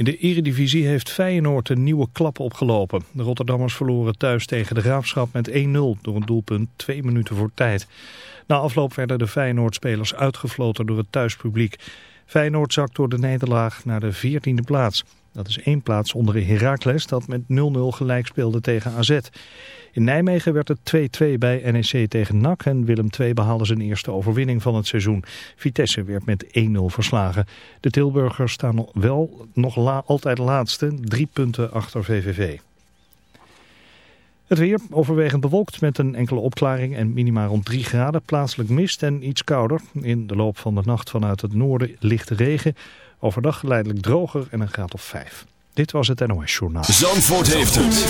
In de eredivisie heeft Feyenoord een nieuwe klap opgelopen. De Rotterdammers verloren thuis tegen de Graafschap met 1-0 door een doelpunt twee minuten voor tijd. Na afloop werden de Feyenoord-spelers uitgefloten door het thuispubliek. Feyenoord zakt door de nederlaag naar de 14e plaats. Dat is één plaats onder Heracles dat met 0-0 gelijk speelde tegen AZ. In Nijmegen werd het 2-2 bij NEC tegen NAC en Willem II behaalde zijn eerste overwinning van het seizoen. Vitesse werd met 1-0 verslagen. De Tilburgers staan wel nog altijd laatste, drie punten achter VVV. Het weer overwegend bewolkt met een enkele opklaring en minima rond 3 graden. Plaatselijk mist en iets kouder. In de loop van de nacht vanuit het noorden lichte regen. Overdag geleidelijk droger en een graad of 5. Dit was het NOS Journaal. Zandvoort heeft het.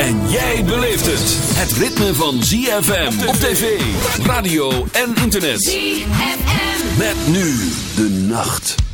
En jij beleeft het. Het ritme van ZFM op tv, radio en internet. ZFM. Met nu de nacht.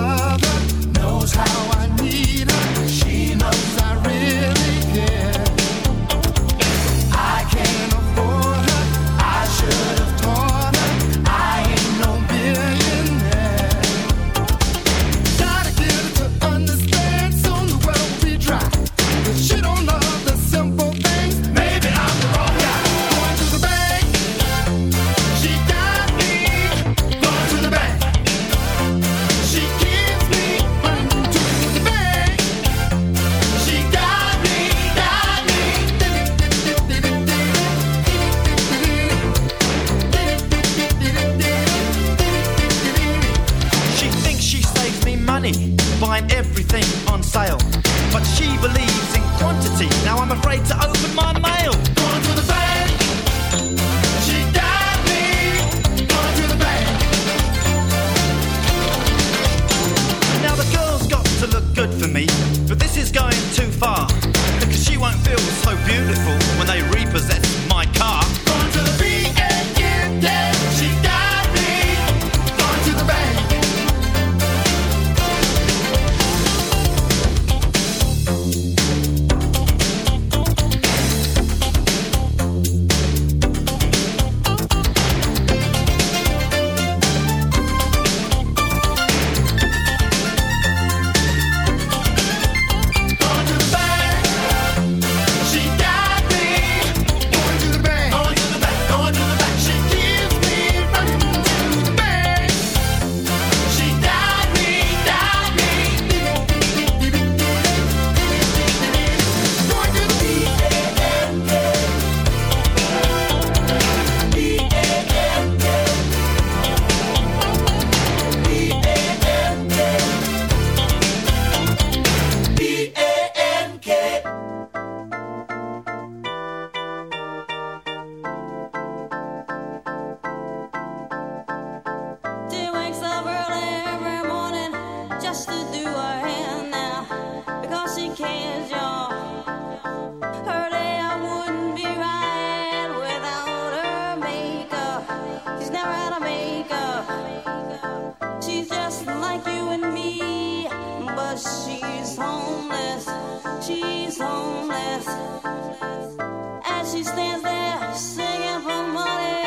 never out of makeup. She's just like you and me, but she's homeless. She's homeless. As she stands there singing for money.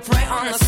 pray on the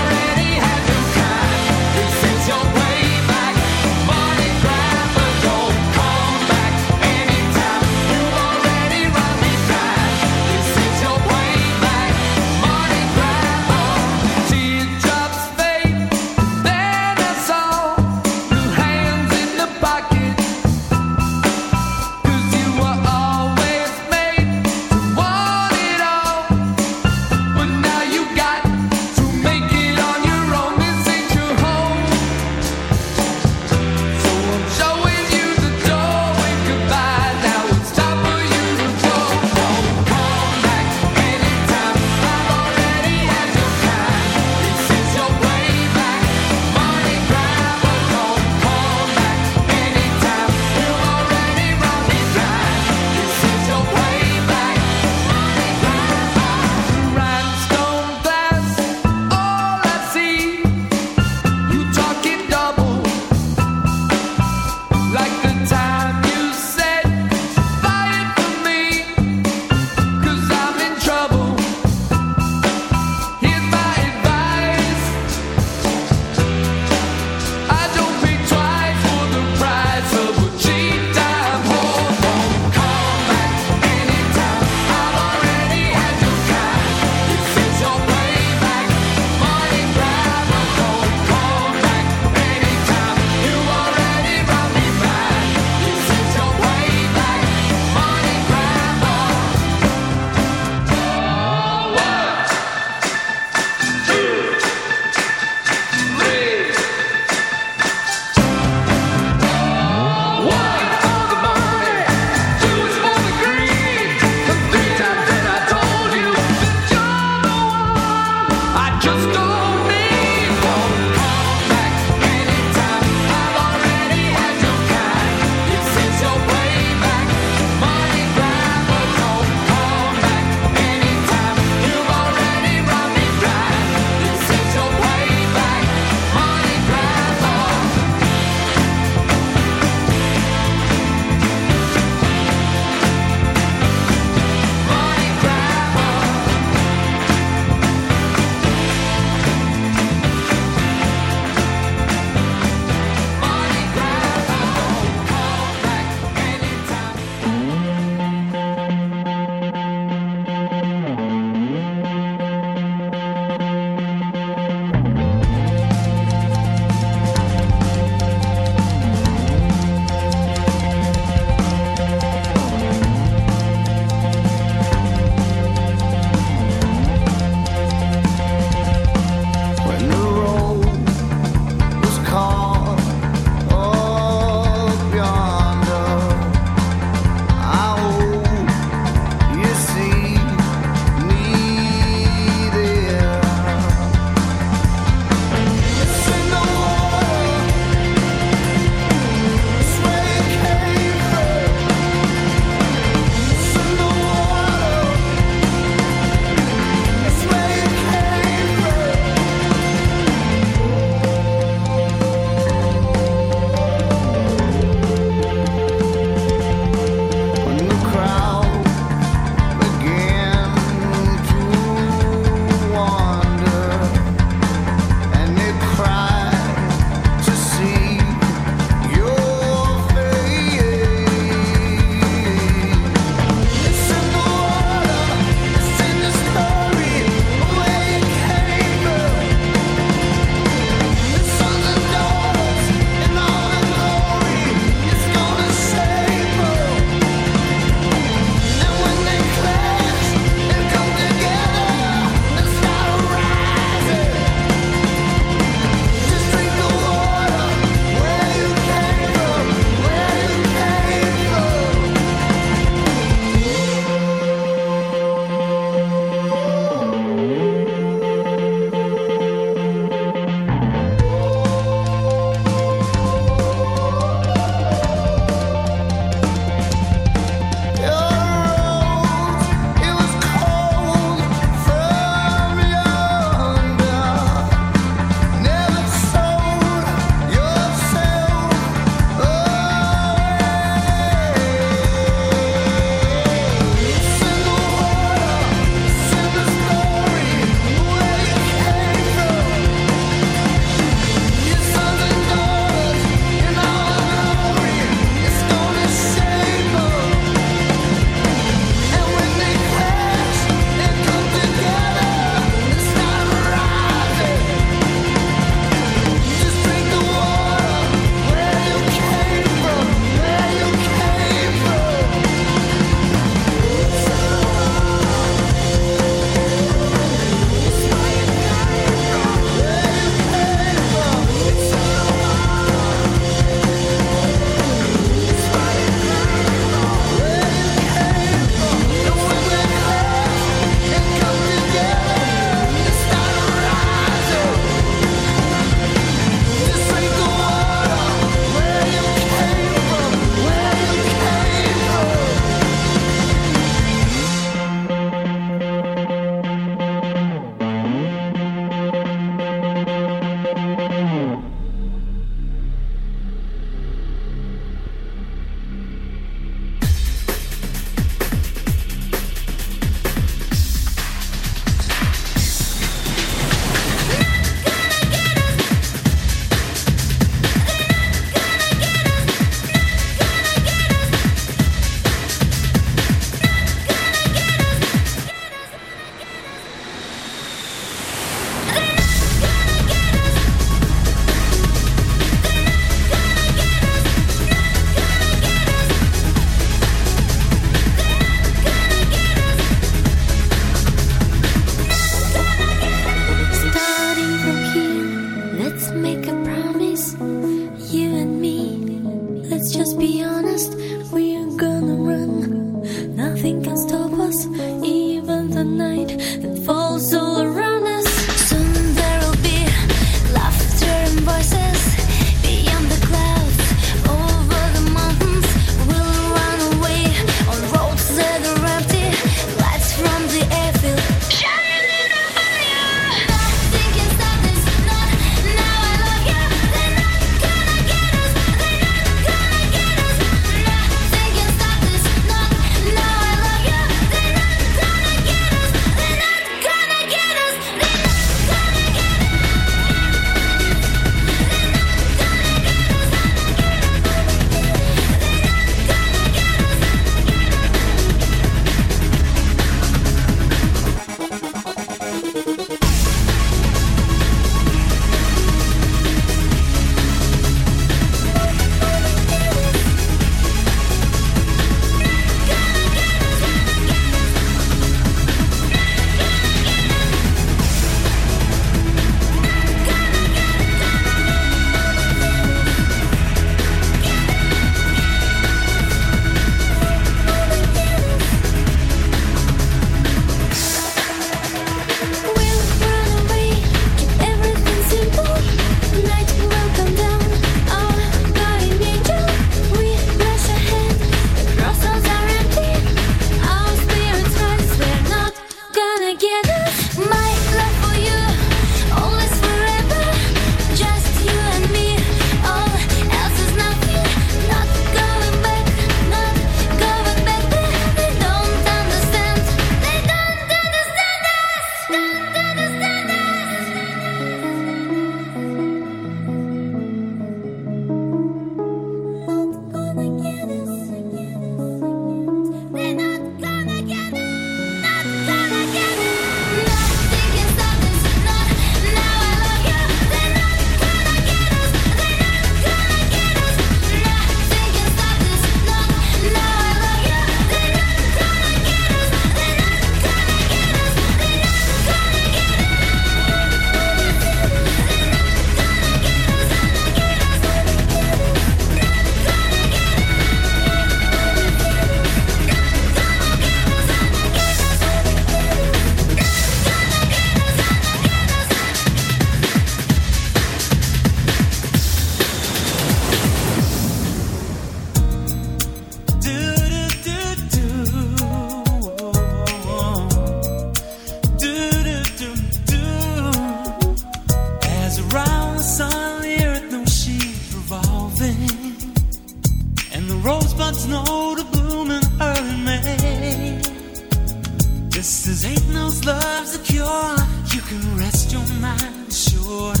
love's the cure. You can rest your mind assured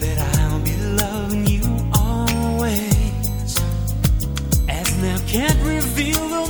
that I'll be loving you always. As now can't reveal the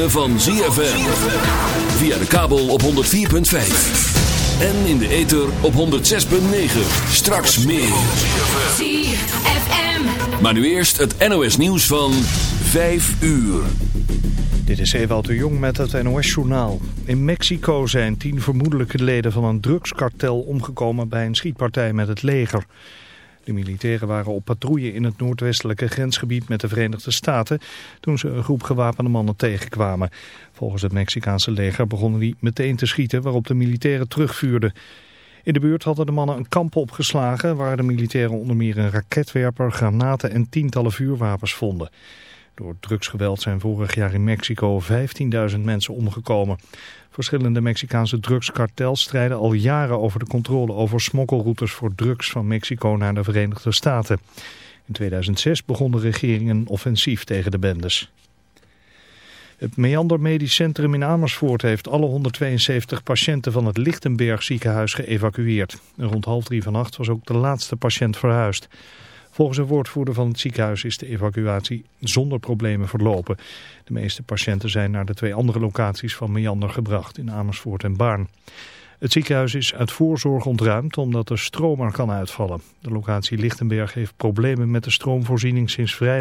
ritme van ZFM. Via de kabel op 104.5. En in de ether op 106.9. Straks meer. ZFM. Maar nu eerst het NOS nieuws van 5 uur. Dit is Ewout de Jong met het NOS-journaal. In Mexico zijn tien vermoedelijke leden van een drugskartel omgekomen bij een schietpartij met het leger. De militairen waren op patrouille in het noordwestelijke grensgebied met de Verenigde Staten toen ze een groep gewapende mannen tegenkwamen. Volgens het Mexicaanse leger begonnen die meteen te schieten waarop de militairen terugvuurden. In de buurt hadden de mannen een kamp opgeslagen waar de militairen onder meer een raketwerper, granaten en tientallen vuurwapens vonden. Door drugsgeweld zijn vorig jaar in Mexico 15.000 mensen omgekomen. Verschillende Mexicaanse drugskartels strijden al jaren over de controle over smokkelroutes voor drugs van Mexico naar de Verenigde Staten. In 2006 begon de regering een offensief tegen de bendes. Het Meander Medisch Centrum in Amersfoort heeft alle 172 patiënten van het Lichtenberg ziekenhuis geëvacueerd. Rond half drie vannacht was ook de laatste patiënt verhuisd. Volgens een woordvoerder van het ziekenhuis is de evacuatie zonder problemen verlopen. De meeste patiënten zijn naar de twee andere locaties van Meander gebracht, in Amersfoort en Baarn. Het ziekenhuis is uit voorzorg ontruimd omdat de stroom er kan uitvallen. De locatie Lichtenberg heeft problemen met de stroomvoorziening sinds vrijdag.